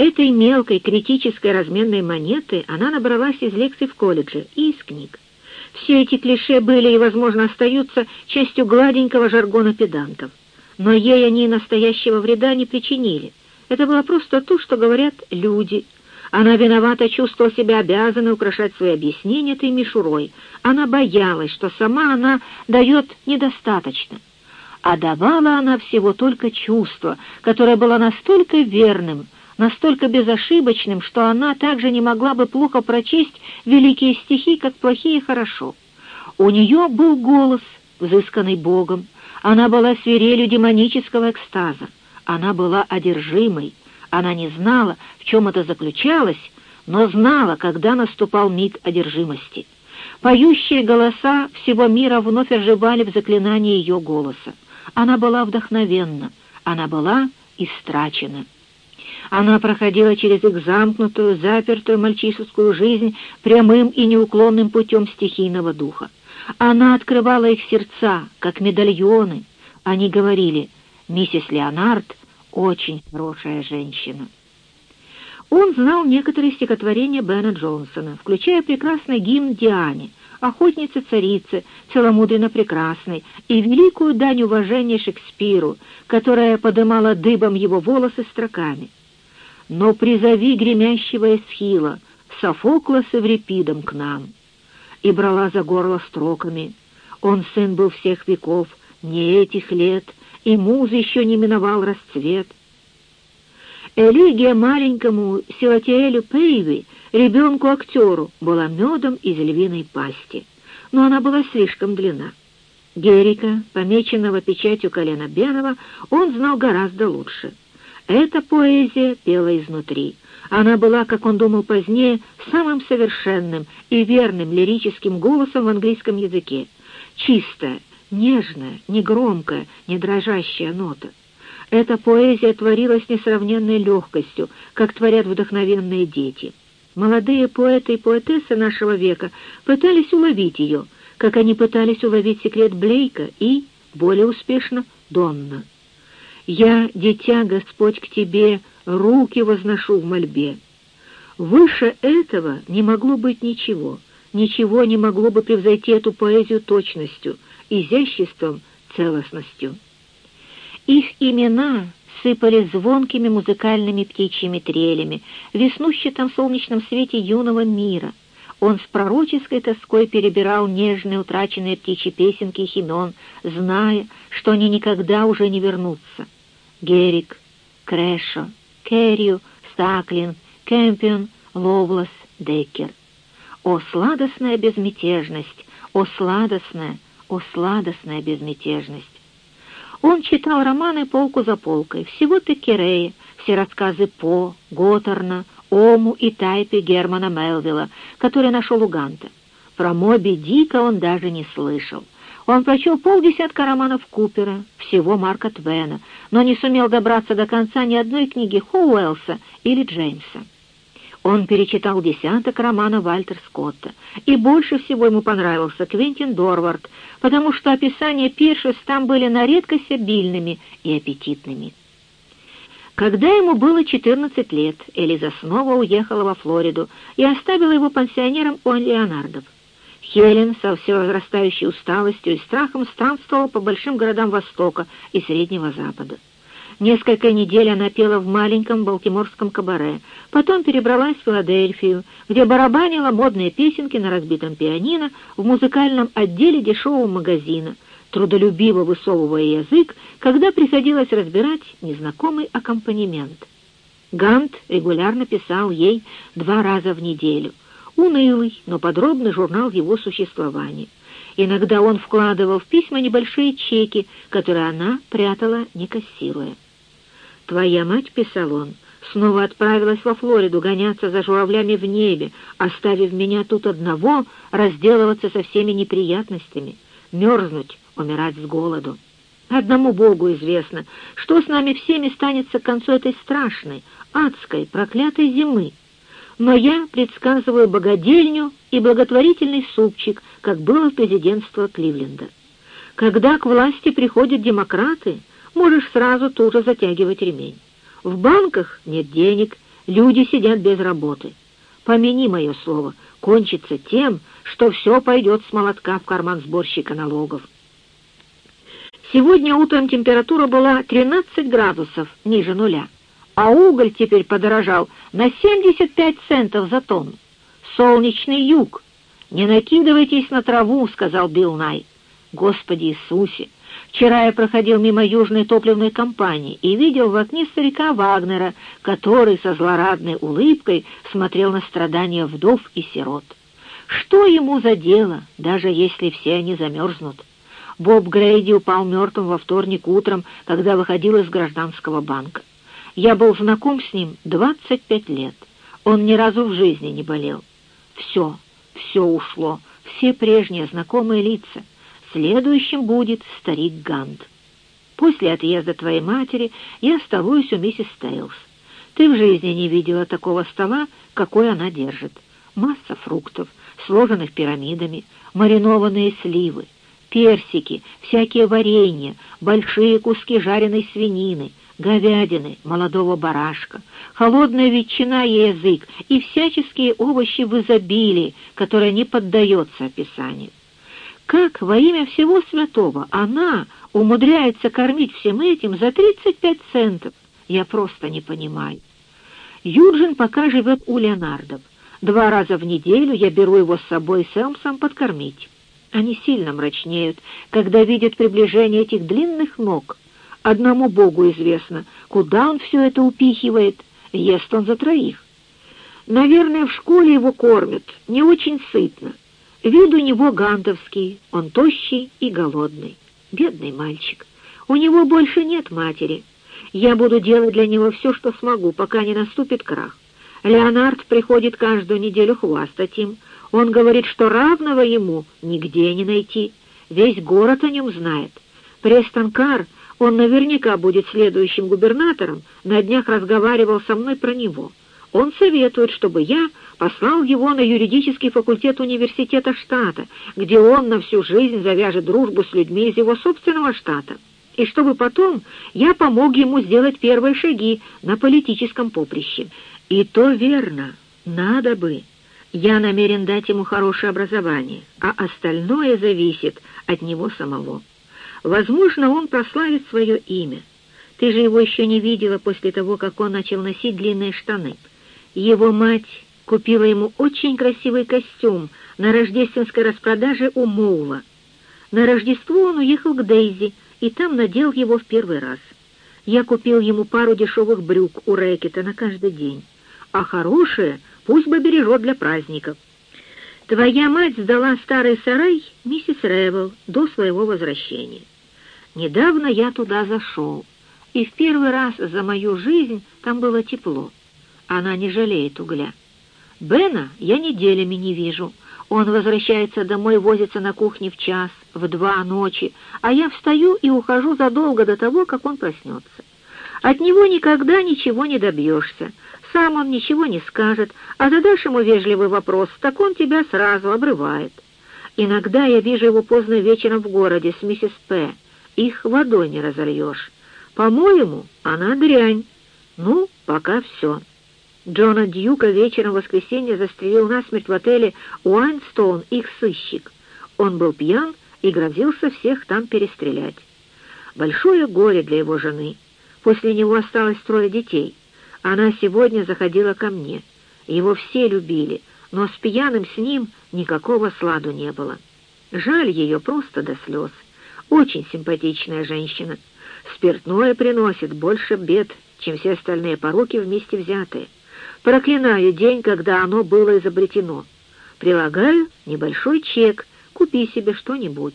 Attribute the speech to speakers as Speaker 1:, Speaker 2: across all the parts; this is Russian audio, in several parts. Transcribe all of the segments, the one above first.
Speaker 1: Этой мелкой критической разменной монеты она набралась из лекций в колледже и из книг. Все эти клише были и, возможно, остаются частью гладенького жаргона педантов. Но ей они настоящего вреда не причинили. Это было просто то, что говорят люди. Она виновато чувствовала себя обязанной украшать свои объяснения этой мишурой. Она боялась, что сама она дает недостаточно. А давала она всего только чувство, которое было настолько верным, настолько безошибочным, что она также не могла бы плохо прочесть великие стихи, как плохие хорошо. У нее был голос, взысканный Богом, она была свирелью демонического экстаза, она была одержимой, она не знала, в чем это заключалось, но знала, когда наступал миг одержимости. Поющие голоса всего мира вновь оживали в заклинании ее голоса. Она была вдохновенна, она была истрачена. Она проходила через их замкнутую, запертую мальчишескую жизнь прямым и неуклонным путем стихийного духа. Она открывала их сердца, как медальоны. Они говорили, «Миссис Леонард очень хорошая женщина». Он знал некоторые стихотворения Бена Джонсона, включая прекрасный гимн Диане, охотницы-царицы, целомудренно прекрасной, и великую дань уважения Шекспиру, которая подымала дыбом его волосы строками но призови гремящего Эсхила, Софокла с Эврипидом к нам. И брала за горло строками. Он сын был всех веков, не этих лет, и муз еще не миновал расцвет. Элигия маленькому Силатиэлю Пейви, ребенку-актеру, была медом из львиной пасти, но она была слишком длинна. Герика, помеченного печатью колена Бенова, он знал гораздо лучше — эта поэзия пела изнутри. Она была, как он думал позднее, самым совершенным и верным лирическим голосом в английском языке. Чистая, нежная, негромкая, не дрожащая нота. Эта поэзия творилась несравненной легкостью, как творят вдохновенные дети. Молодые поэты и поэтессы нашего века пытались уловить ее, как они пытались уловить секрет Блейка и, более успешно, Донна. Я, дитя Господь, к Тебе руки возношу в мольбе. Выше этого не могло быть ничего, ничего не могло бы превзойти эту поэзию точностью, изяществом, целостностью. Их имена сыпали звонкими музыкальными птичьими трелями в веснущатом солнечном свете юного мира. Он с пророческой тоской перебирал нежные утраченные птичьи песенки и химен, зная, что они никогда уже не вернутся. Герик, Крэшо, Керрию, Саклин, Кэмпион, Ловлас, Деккер. О, сладостная безмятежность! О, сладостная, о, сладостная безмятежность! Он читал романы полку за полкой, всего Текерея, все рассказы По, Готтерна, Ому и Тайпе Германа Мелвилла, который нашел у Ганта. Про Моби Дика он даже не слышал — он прочел полдесятка романов Купера, всего Марка Твена, но не сумел добраться до конца ни одной книги Хоуэлса или Джеймса. Он перечитал десяток романа Вальтер Скотта, и больше всего ему понравился Квентин Дорвард, потому что описания пиршеств там были на редкость обильными и аппетитными. Когда ему было 14 лет, Элиза снова уехала во Флориду и оставила его пансионером у Леонардов. Хелен со все возрастающей усталостью и страхом странствовала по большим городам Востока и Среднего Запада. Несколько недель она пела в маленьком балтиморском кабаре, потом перебралась в Филадельфию, где барабанила модные песенки на разбитом пианино в музыкальном отделе дешевого магазина, трудолюбиво высовывая язык, когда приходилось разбирать незнакомый аккомпанемент. Гант регулярно писал ей два раза в неделю — унылый, но подробный журнал его существования. Иногда он вкладывал в письма небольшие чеки, которые она прятала, не кассируя. «Твоя мать», — писал он, — «снова отправилась во Флориду гоняться за журавлями в небе, оставив меня тут одного разделываться со всеми неприятностями, мерзнуть, умирать с голоду. Одному Богу известно, что с нами всеми станется к концу этой страшной, адской, проклятой зимы, но я предсказываю богадельню и благотворительный супчик, как было президентство Кливленда. Когда к власти приходят демократы, можешь сразу тоже затягивать ремень. В банках нет денег, Люди сидят без работы. Помяни мое слово, кончится тем, что все пойдет с молотка в карман сборщика налогов. Сегодня утром температура была 13 градусов ниже нуля, а уголь теперь подорожал на 75 центов за тонну. Солнечный юг. «Не накидывайтесь на траву», — сказал Билл Най. «Господи Иисусе! Вчера я проходил мимо южной топливной компании и видел в окне старика Вагнера, который со злорадной улыбкой смотрел на страдания вдов и сирот. Что ему за дело, даже если все они замерзнут? Боб Грейди упал мертвым во вторник утром, когда выходил из гражданского банка. Я был знаком с ним 25 лет. Он ни разу в жизни не болел. Все, все ушло, все прежние знакомые лица. Следующим будет старик Гант. После отъезда твоей матери я оставаюсь у миссис Стейлс. Ты в жизни не видела такого стола, какой она держит. Масса фруктов, сложенных пирамидами, маринованные сливы, персики, всякие варенья, большие куски жареной свинины, говядины, молодого барашка, холодная ветчина и язык и всяческие овощи в изобилии, которое не поддается описанию. Как во имя всего святого она умудряется кормить всем этим за 35 центов? Я просто не понимаю. Юджин пока живет у Леонардов. Два раза в неделю я беру его с собой с Элмсом подкормить. Они сильно мрачнеют, когда видят приближение этих длинных ног. Одному Богу известно, куда он все это упихивает. Ест он за троих. Наверное, в школе его кормят, не очень сытно. Вид у него гантовский, он тощий и голодный. Бедный мальчик. У него больше нет матери. Я буду делать для него все, что смогу, пока не наступит крах. Леонард приходит каждую неделю хвастать им. Он говорит, что равного ему нигде не найти. Весь город о нем знает. Престон он наверняка будет следующим губернатором, на днях разговаривал со мной про него. Он советует, чтобы я послал его на юридический факультет университета штата, где он на всю жизнь завяжет дружбу с людьми из его собственного штата, и чтобы потом я помог ему сделать первые шаги на политическом поприще. И то верно, надо бы. Я намерен дать ему хорошее образование, а остальное зависит от него самого. Возможно, он прославит свое имя. Ты же его еще не видела после того, как он начал носить длинные штаны. Его мать купила ему очень красивый костюм на рождественской распродаже у Моула. На Рождество он уехал к Дейзи и там надел его в первый раз. Я купил ему пару дешевых брюк у Рэкета на каждый день, а хорошие пусть бы бережет для праздников. Твоя мать сдала старый сарай миссис Ревел до своего возвращения. Недавно я туда зашел, и в первый раз за мою жизнь там было тепло. Она не жалеет угля. Бена я неделями не вижу. Он возвращается домой, возится на кухне в час, в два ночи, а я встаю и ухожу задолго до того, как он проснется. От него никогда ничего не добьешься. Сам он ничего не скажет, а задашь ему вежливый вопрос, так он тебя сразу обрывает. Иногда я вижу его поздно вечером в городе с миссис П. Их водой не разольешь. По-моему, она дрянь. Ну, пока все. Джона Дьюка вечером в воскресенье застрелил насмерть в отеле Уайнстоун их сыщик. Он был пьян и грозился всех там перестрелять. Большое горе для его жены. После него осталось трое детей. Она сегодня заходила ко мне. Его все любили, но с пьяным с ним никакого сладу не было. Жаль ее просто до слез. Очень симпатичная женщина. Спиртное приносит больше бед, чем все остальные пороки вместе взятые. Проклинаю день, когда оно было изобретено. Прилагаю небольшой чек, купи себе что-нибудь.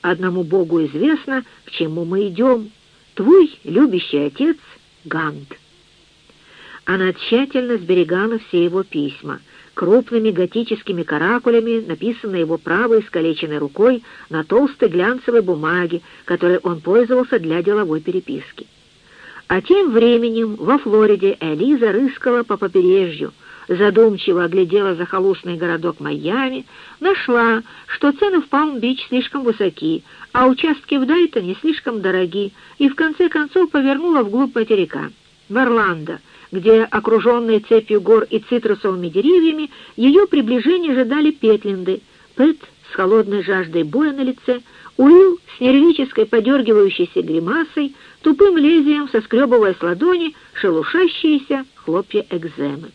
Speaker 1: Одному Богу известно, к чему мы идем. Твой любящий отец Гант. Она тщательно сберегала все его письма, крупными готическими каракулями, написанные его правой искалеченной рукой на толстой глянцевой бумаге, которой он пользовался для деловой переписки. А тем временем во Флориде Элиза рыскала по побережью, задумчиво оглядела захолустный городок Майами, нашла, что цены в Палм-Бич слишком высоки, а участки в Дайтоне слишком дороги, и в конце концов повернула вглубь материка. В Орландо, где, окруженные цепью гор и цитрусовыми деревьями, ее приближение ожидали Петлинды, Пэт с холодной жаждой боя на лице, Уилл с нервической подергивающейся гримасой, тупым лезвием соскребывая с ладони шелушащиеся хлопья экземы.